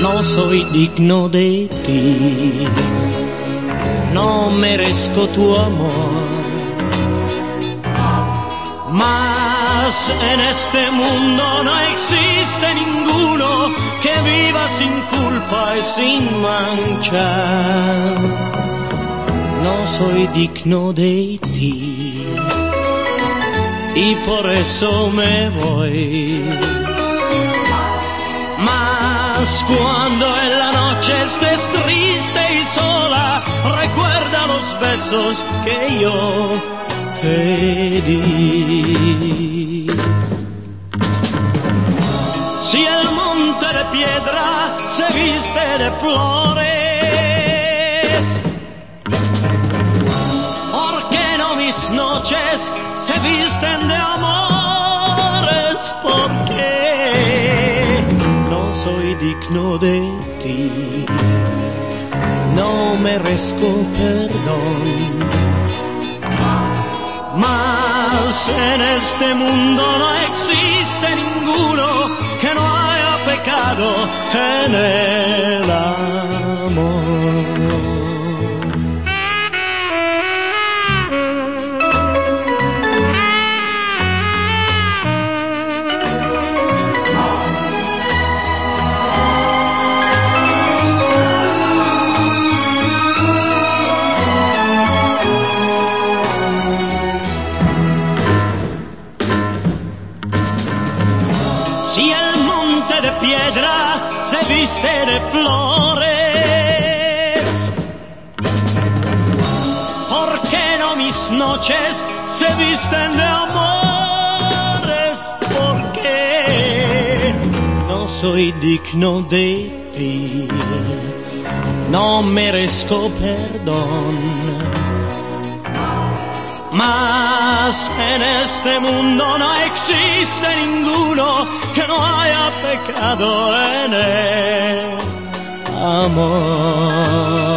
no soy digno de ti, no merezco tu amor. Mas en este mundo no existe ninguno que viva sin culpa y sin mancha. No soy digno de ti y por eso me voy. Mas cuando en la noche estés triste y sola, recuerda los besos que yo te di. Si el monte de piedra se viste de flores, ¿por qué no mis noches se visten de amores? Porque no soy digno de ti, no merezco perdón. Mas en este mundo no existe ninguno que no haya pecado en el de flores, ¿por qué no mis noches se visten de amores? Porque no soy digno de ti, no merezco perdón. Mas en este mundo no existe ninguno que no haya pecado en el amor.